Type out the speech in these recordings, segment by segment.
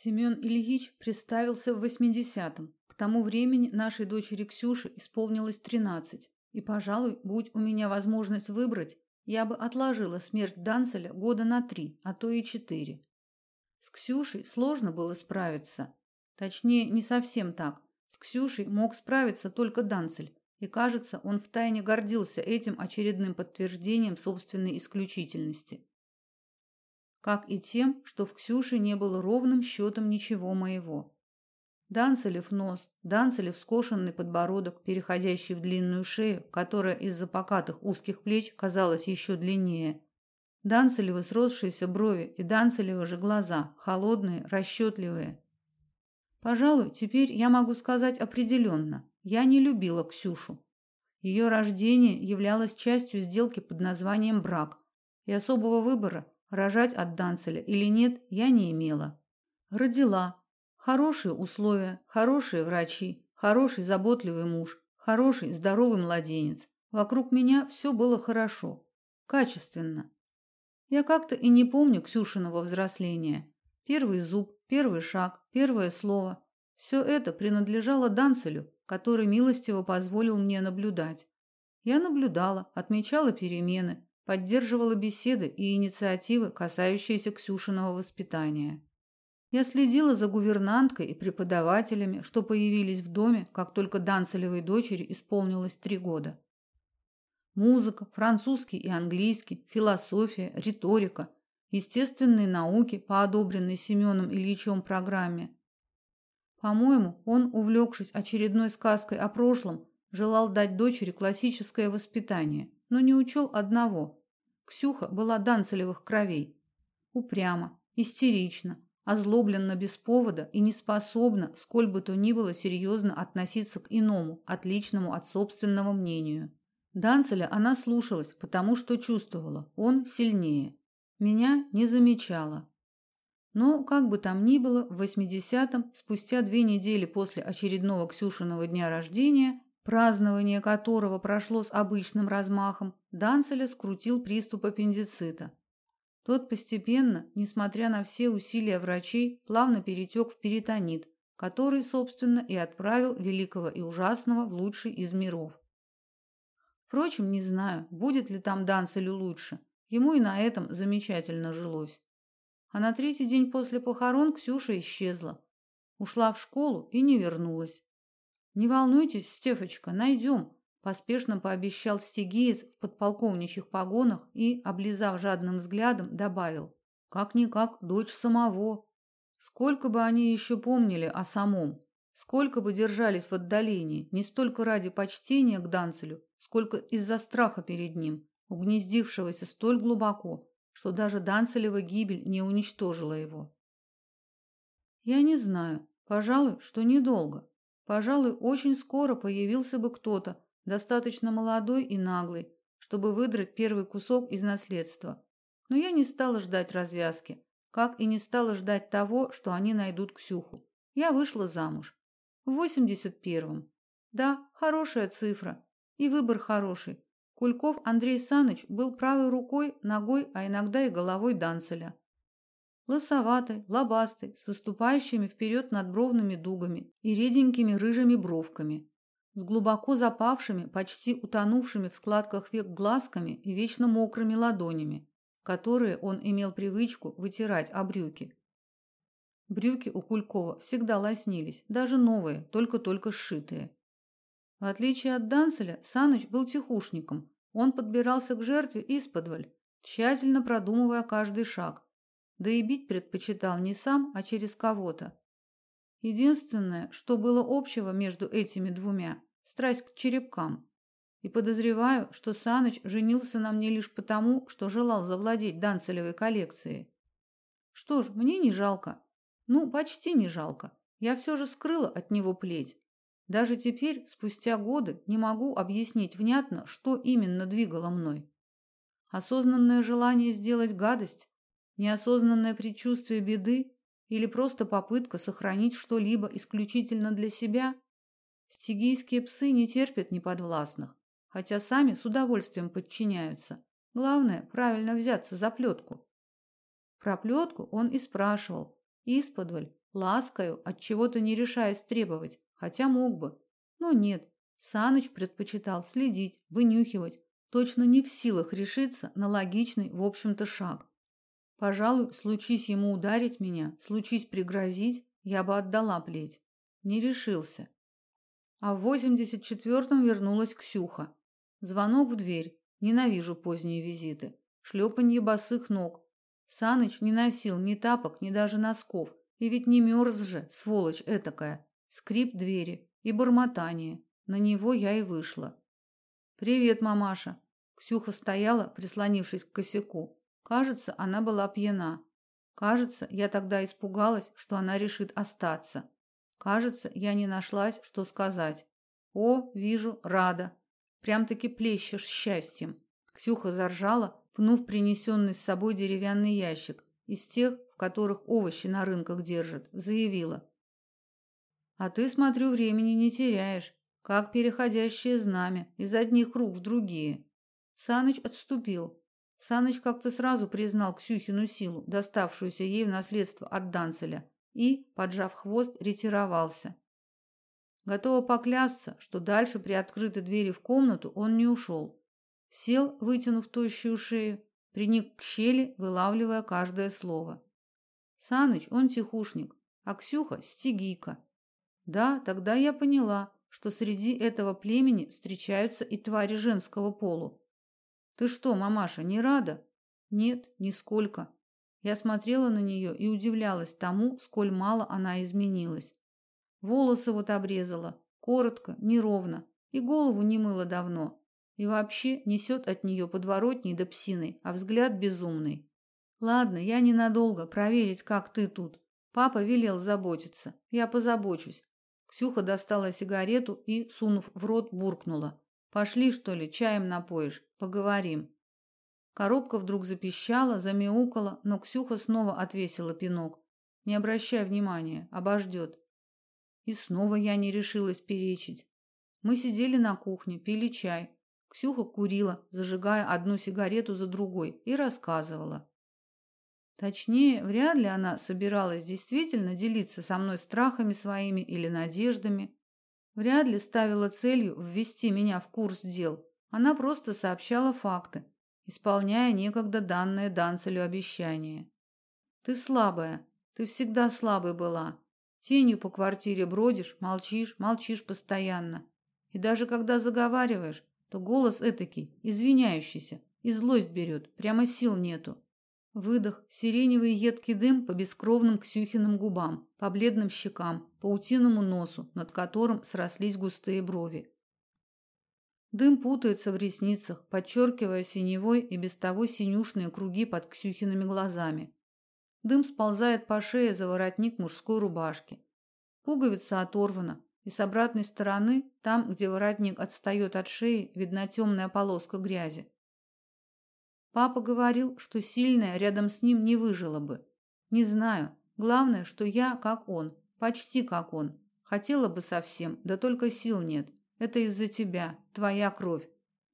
Семен Ильич представился в 80-м. К тому времени нашей дочери Ксюше исполнилось 13. И, пожалуй, будь у меня возможность выбрать, я бы отложила смерть Данцеля года на три, а то и четыре. С Ксюшей сложно было справиться. Точнее, не совсем так. С Ксюшей мог справиться только Данцель, и, кажется, он втайне гордился этим очередным подтверждением собственной исключительности. Как и тем, что в Ксюше не было ровным счетом ничего моего. Данцелев нос, Данцелев скошенный подбородок, переходящий в длинную шею, которая из-за покатых узких плеч казалась еще длиннее. Данцелевы сросшиеся брови и Данцелевы же глаза, холодные, расчетливые. Пожалуй, теперь я могу сказать определенно. Я не любила Ксюшу. Ее рождение являлось частью сделки под названием брак, и особого выбора, рожать от Данцеля или нет, я не имела. Родила. Хорошие условия, хорошие врачи, хороший заботливый муж, хороший здоровый младенец. Вокруг меня все было хорошо, качественно. Я как-то и не помню Ксюшиного взросления. Первый зуб, первый шаг, первое слово все это принадлежало Данцелю, который милостиво позволил мне наблюдать. Я наблюдала, отмечала перемены, поддерживала беседы и инициативы, касающиеся Ксюшиного воспитания. Я следила за гувернанткой и преподавателями, что появились в доме, как только Данцелевой дочери исполнилось три года. Музыка, французский и английский, философия, риторика, естественные науки по одобренной Семеном Ильичем программе, по-моему, он, увлекшись очередной сказкой о прошлом, желал дать дочери классическое воспитание, но не учел одного. Ксюха была Данцелевых кровей. Упряма, истерична, озлобленно без повода и не способна, сколь бы то ни было, серьезно относиться к иному, отличному от собственного мнению. Данцеля она слушалась, потому что чувствовала, он сильнее. Меня не замечала, но, как бы там ни было, в 80-м, спустя две недели после очередного Ксюшиного дня рождения, празднование которого прошло с обычным размахом, Данцеля скрутил приступ аппендицита. Тот постепенно, несмотря на все усилия врачей, плавно перетек в перитонит, который, собственно, и отправил великого и ужасного в лучший из миров. Впрочем, не знаю, будет ли там Данцелю лучше. Ему и на этом замечательно жилось. А на третий день после похорон Ксюша исчезла. Ушла в школу и не вернулась. Не волнуйтесь, Стефочка, найдем», – поспешно пообещал стигиец в подполковничьих погонах и, облизав жадным взглядом, добавил: "Как никак дочь самого. Сколько бы они еще помнили о самом, сколько бы держались в отдалении, не столько ради почтения к Данцелю, сколько из-за страха перед ним, угнездившегося столь глубоко, что даже Данцелева гибель не уничтожила его. Я не знаю, пожалуй, что недолго. Пожалуй, очень скоро появился бы кто-то, достаточно молодой и наглый, чтобы выдрать первый кусок из наследства. Но я не стала ждать развязки, как и не стала ждать того, что они найдут Ксюху. Я вышла замуж. В 81-м. Да, хорошая цифра. И выбор хороший. Кульков Андрей Саныч был правой рукой, ногой, а иногда и головой Данцеля. Лысоватый, лобастый, с выступающими вперед надбровными дугами и реденькими рыжими бровками, с глубоко запавшими, почти утонувшими в складках век глазками и вечно мокрыми ладонями, которые он имел привычку вытирать о брюки. Брюки у Кулькова всегда лоснились, даже новые, только-только сшитые. В отличие от Данцеля, Саныч был тихушником. Он подбирался к жертве исподволь, тщательно продумывая каждый шаг. Да и бить предпочитал не сам, а через кого-то. Единственное, что было общего между этими двумя страсть к черепкам. И подозреваю, что Саныч женился на мне лишь потому, что желал завладеть Данцелевой коллекцией. Что ж, мне не жалко. Ну, почти не жалко. Я все же скрыла от него плеть. Даже теперь, спустя годы, не могу объяснить внятно, что именно двигало мной. Осознанное желание сделать гадость, неосознанное предчувствие беды или просто попытка сохранить что-либо исключительно для себя? Стигийские псы не терпят неподвластных, хотя сами с удовольствием подчиняются. Главное правильно взяться за плетку. Про плетку он и спрашивал, исподволь, ласкаю, от чего-то не решаясь требовать, хотя мог бы. Но нет, Саныч предпочитал следить, вынюхивать, точно не в силах решиться на логичный, в общем-то, шаг. Пожалуй, случись ему ударить меня, случись пригрозить, я бы отдала плеть. Не решился. А в восемьдесят четвертом вернулась Ксюха. Звонок в дверь. Ненавижу поздние визиты. Шлепанье босых ног. Саныч не носил ни тапок, ни даже носков. И ведь не мерз же, сволочь этакая. Скрип двери и бормотание. На него я и вышла. «Привет, мамаша!» Ксюха стояла, прислонившись к косяку. Кажется, она была пьяна. Кажется, я тогда испугалась, что она решит остаться. Кажется, я не нашлась, что сказать. О, вижу, рада. Прям-таки плещешь счастьем. Ксюха заржала, пнув принесенный с собой деревянный ящик, из тех, в которых овощи на рынках держат, заявила. А ты, смотрю, времени не теряешь, как переходящее знамя из одних рук в другие. Саныч отступил. Саныч как-то сразу признал Ксюхину силу, доставшуюся ей в наследство от Данцеля, и, поджав хвост, ретировался. Готова поклясться, что дальше при открытой двери в комнату он не ушел. Сел, вытянув тощую шею, приник к щели, вылавливая каждое слово. Саныч, он тихушник, а Ксюха – стигийка. Да, тогда я поняла, что среди этого племени встречаются и твари женского полу. Ты что, мамаша, не рада? Нет, нисколько. Я смотрела на нее и удивлялась тому, сколь мало она изменилась. Волосы вот обрезала, коротко, неровно, и голову не мыла давно. И вообще несет от нее подворотней до псиной, а взгляд безумный. Ладно, я ненадолго, проверить, как ты тут. Папа велел заботиться. Я позабочусь. Ксюха достала сигарету и, сунув в рот, буркнула: "Пошли, что ли, чаем напоишь, поговорим". Коробка вдруг запищала, замяукала, но Ксюха снова отвесила пинок. Не обращай внимания, обождет. И снова я не решилась перечить. Мы сидели на кухне, пили чай. Ксюха курила, зажигая одну сигарету за другой, и рассказывала. Точнее, вряд ли она собиралась действительно делиться со мной страхами своими или надеждами. Вряд ли ставила целью ввести меня в курс дел. Она просто сообщала факты, исполняя некогда данное Данцелю обещание. Ты слабая, ты всегда слабой была. Тенью по квартире бродишь, молчишь, молчишь постоянно. И даже когда заговариваешь, то голос этакий, извиняющийся, и злость берет, прямо сил нету. Выдох, сиреневый едкий дым по бескровным Ксюхиным губам, по бледным щекам, по утиному носу, над которым срослись густые брови. Дым путается в ресницах, подчеркивая синевой и без того синюшные круги под Ксюхиными глазами. Дым сползает по шее за воротник мужской рубашки. Пуговица оторвана, и с обратной стороны, там, где воротник отстает от шеи, видна темная полоска грязи. Папа говорил, что сильная рядом с ним не выжила бы. Не знаю. Главное, что я как он, почти как он. Хотела бы совсем, да только сил нет. Это из-за тебя, твоя кровь.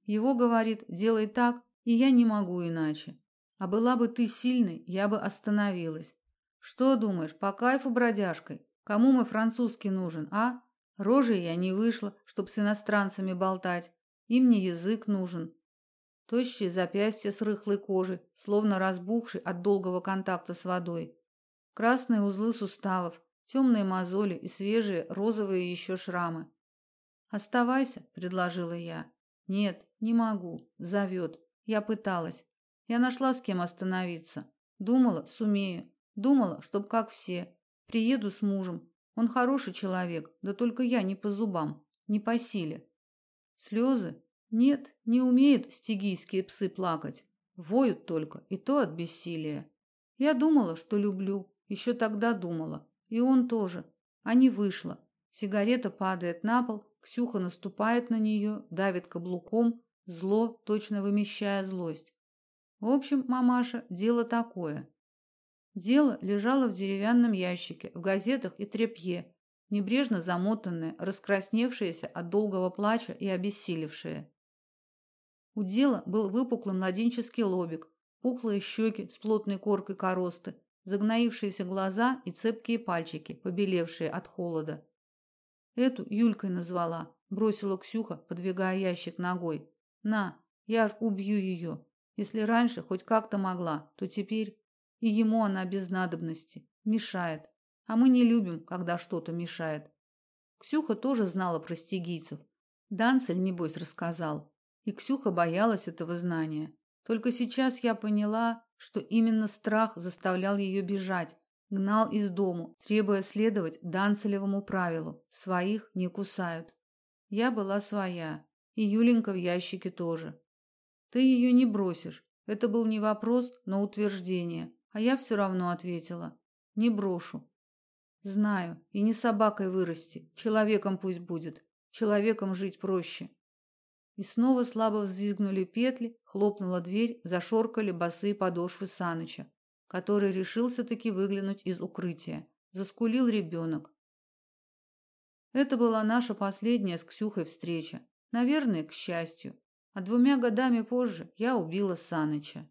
Его говорит: "Делай так", и я не могу иначе. А была бы ты сильной, я бы остановилась. Что думаешь, по кайфу бродяжкой? Кому мой французский нужен, а? Рожей я не вышла, чтоб с иностранцами болтать. Им не язык нужен. Тощие запястья с рыхлой кожей, словно разбухшие от долгого контакта с водой. Красные узлы суставов, темные мозоли и свежие розовые еще шрамы. Оставайся, предложила я. Нет, не могу, зовет. Я пыталась. Я нашла с кем остановиться. Думала, сумею. Думала, чтоб как все. Приеду с мужем. Он хороший человек, да только я не по зубам, не по силе. Слезы? Нет, не умеют стигийские псы плакать. Воют только, и то от бессилия. Я думала, что люблю. Еще тогда думала. И он тоже. А не вышло. Сигарета падает на пол, Ксюха наступает на нее, давит каблуком, зло, точно вымещая злость. В общем, мамаша, дело такое. Дело лежало в деревянном ящике, в газетах и тряпье, небрежно замотанное, раскрасневшееся от долгого плача и обессилевшее. У дела был выпуклый младенческий лобик, пухлые щеки с плотной коркой коросты, загноившиеся глаза и цепкие пальчики, побелевшие от холода. Эту Юлькой назвала, бросила Ксюха, подвигая ящик ногой. На, я ж убью ее. Если раньше хоть как-то могла, то теперь и ему она без надобности, мешает. А мы не любим, когда что-то мешает. Ксюха тоже знала про стигийцев. Данцель небось рассказал. И Ксюха боялась этого знания. Только сейчас я поняла, что именно страх заставлял ее бежать, гнал из дому, требуя следовать Данцелевому правилу: своих не кусают. Я была своя, и Юленька в ящике тоже. Ты ее не бросишь. Это был не вопрос, но утверждение, а я все равно ответила: не брошу. Знаю, и не собакой вырасти, человеком пусть будет. Человеком жить проще. И снова слабо взвизгнули петли, хлопнула дверь, зашоркали босые подошвы Саныча, который решился таки выглянуть из укрытия. Заскулил ребенок. Это была наша последняя с Ксюхой встреча. Наверное, к счастью. А двумя годами позже я убила Саныча.